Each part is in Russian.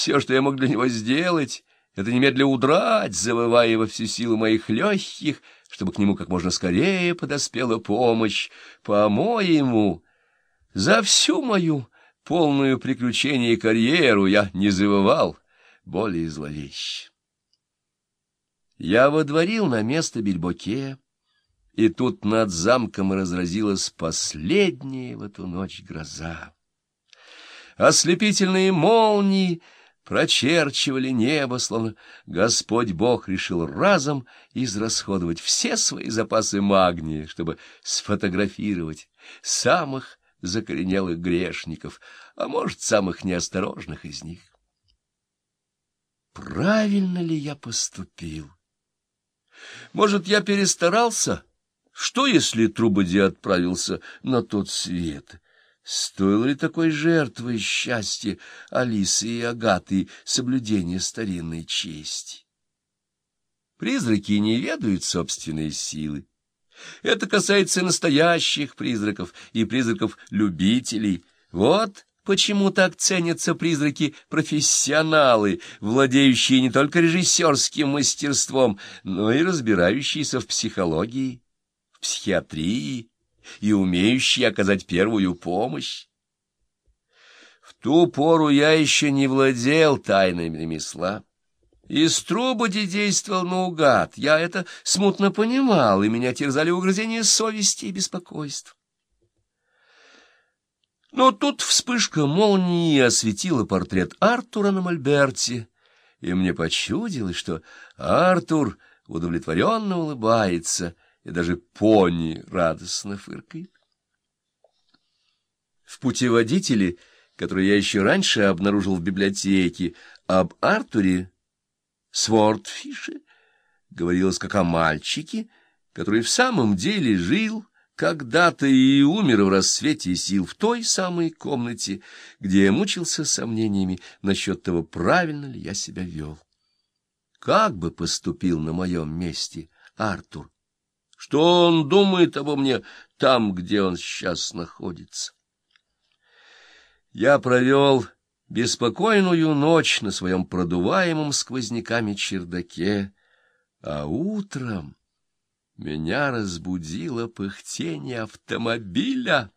Все, что я мог для него сделать, это немедля удрать, завывая во всю силу моих легких, чтобы к нему как можно скорее подоспела помощь. По-моему, за всю мою полную приключение карьеру я не завывал более зловеще. Я водворил на место Бельбоке, и тут над замком разразилась последняя в эту ночь гроза. Ослепительные молнии прочерчивали небо, словно Господь Бог решил разом израсходовать все свои запасы магния, чтобы сфотографировать самых закоренелых грешников, а может, самых неосторожных из них. Правильно ли я поступил? Может, я перестарался? Что, если Трубади отправился на тот свет? Стоило ли такой жертвы счастья Алисы и Агаты соблюдения старинной чести? Призраки не ведают собственной силы. Это касается настоящих призраков и призраков-любителей. Вот почему так ценятся призраки-профессионалы, владеющие не только режиссерским мастерством, но и разбирающиеся в психологии, в психиатрии и умеющие оказать первую помощь. В ту пору я еще не владел тайнами ремесла. Из трубоди действовал наугад. Я это смутно понимал, и меня терзали угрызения совести и беспокойств. Но тут вспышка молнии осветила портрет Артура на мольберте, и мне почудилось, что Артур удовлетворенно улыбается, и даже пони радостно фыркает. В путеводителе, который я еще раньше обнаружил в библиотеке, об Артуре Свортфише говорилось как о мальчике, который в самом деле жил когда-то и умер в рассвете сил в той самой комнате, где я мучился сомнениями насчет того, правильно ли я себя вел. Как бы поступил на моем месте Артур? Что он думает обо мне там, где он сейчас находится? Я провел беспокойную ночь на своем продуваемом сквозняками чердаке, а утром меня разбудило пыхтение автомобиля.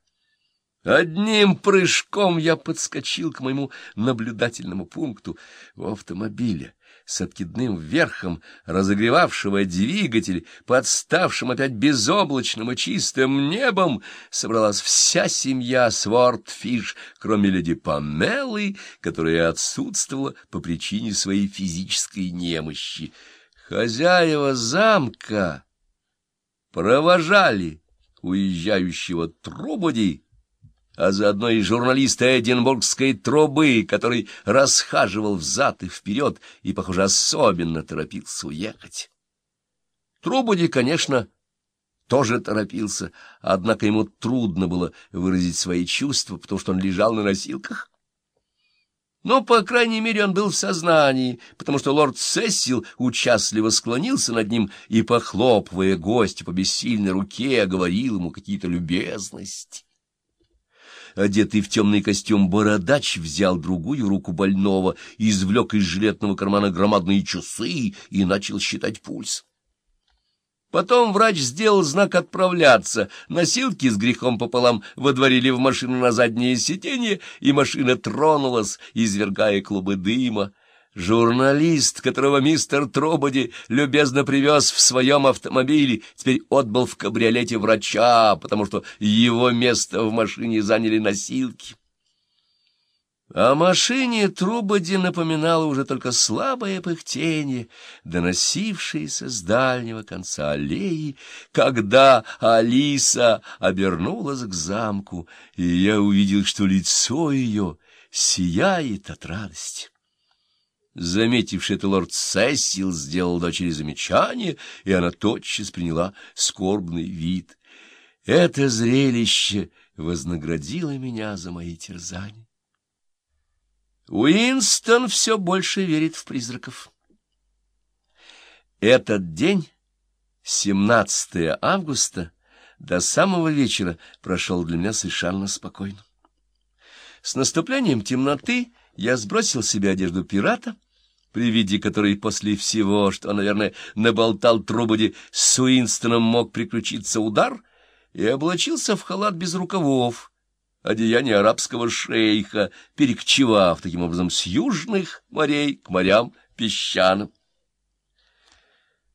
Одним прыжком я подскочил к моему наблюдательному пункту в автомобиле с откидным верхом, разогревавшего двигатель, подставшим опять безоблачным и чистым небом, собралась вся семья Свортфиш, кроме леди Памелы, которая отсутствовала по причине своей физической немощи. Хозяева замка провожали уезжающего Трубоди, а заодно и журналиста Эдинбургской трубы, который расхаживал взад и вперед и, похоже, особенно торопился уехать. Трубоди, конечно, тоже торопился, однако ему трудно было выразить свои чувства, потому что он лежал на носилках. Но, по крайней мере, он был в сознании, потому что лорд Сессил участливо склонился над ним и, похлопывая гостя по бессильной руке, говорил ему какие-то любезности. Одетый в темный костюм бородач взял другую руку больного, извлек из жилетного кармана громадные часы и начал считать пульс. Потом врач сделал знак «отправляться». Носилки с грехом пополам водворили в машину на заднее сиденье, и машина тронулась, извергая клубы дыма. Журналист, которого мистер Трободи любезно привез в своем автомобиле, теперь отбыл в кабриолете врача, потому что его место в машине заняли носилки. О машине Трубоди напоминало уже только слабое пыхтение, доносившееся с дальнего конца аллеи, когда Алиса обернулась к замку, и я увидел, что лицо ее сияет от радости. Заметивший это лорд Сесил сделал дочери замечание, и она тотчас приняла скорбный вид. Это зрелище вознаградило меня за мои терзания. Уинстон все больше верит в призраков. Этот день, 17 августа, до самого вечера прошел для меня совершенно спокойно. С наступлением темноты я сбросил себе одежду пирата, при виде которой после всего, что, наверное, наболтал Трубоди, с Уинстоном мог приключиться удар, и облачился в халат без рукавов, одеяние арабского шейха, перекочевав таким образом с южных морей к морям песчаным.